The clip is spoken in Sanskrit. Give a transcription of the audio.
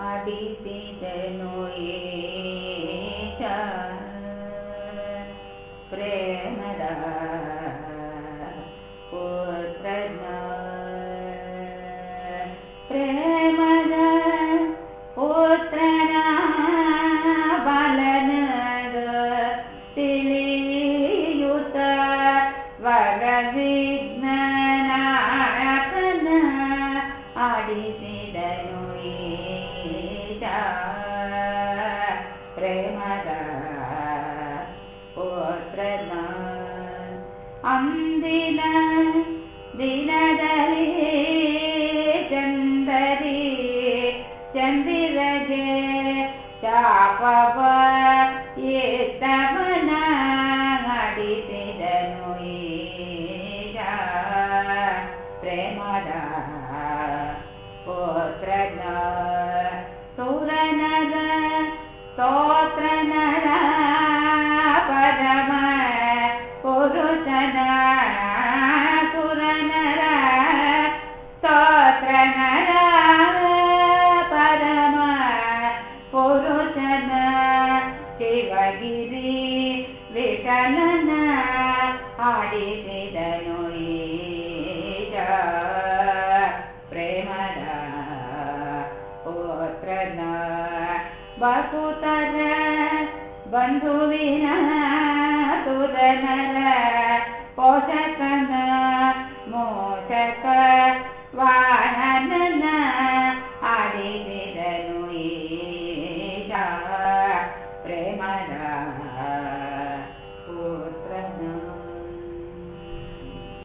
ಆಡಿಸಿದನು ಏಚ ಪ್ರೇಮದ ಪುತ್ರನ ಪ್ರೇಮದ ಪುತ್ರನ ಬಾಲನಗ ತಿಳಿಯುತ್ತ ವಗ ವಿಜ್ಞಾನ ಆಡಿಸಿದನು ಈಶ ಪ್ರೇಮದ ಪುತ್ರನ ಅಂದಿನ ದಿನದಲ್ಲಿ ಚಂದರಿ ಚಂದಿರಗೆ ಶಾಪವ ಏತವನ ನಡೆಸಿದನು ಈಗ ಪ್ರೇಮದ ಸ್ತೋತ್ರನರ ಪರಮ ಪುರುಷನ ಸುರನರ ಸ್ತೋತ್ರನರ ಪರಮ ಪುರುಷನ ಶಿವಗಿರಿ ವಿಠಲನ ಆಡಿಸಿದನು ಈಶ ಪ್ರೇಮದ ಪುತ್ರನ वसुतर बन्धुविनः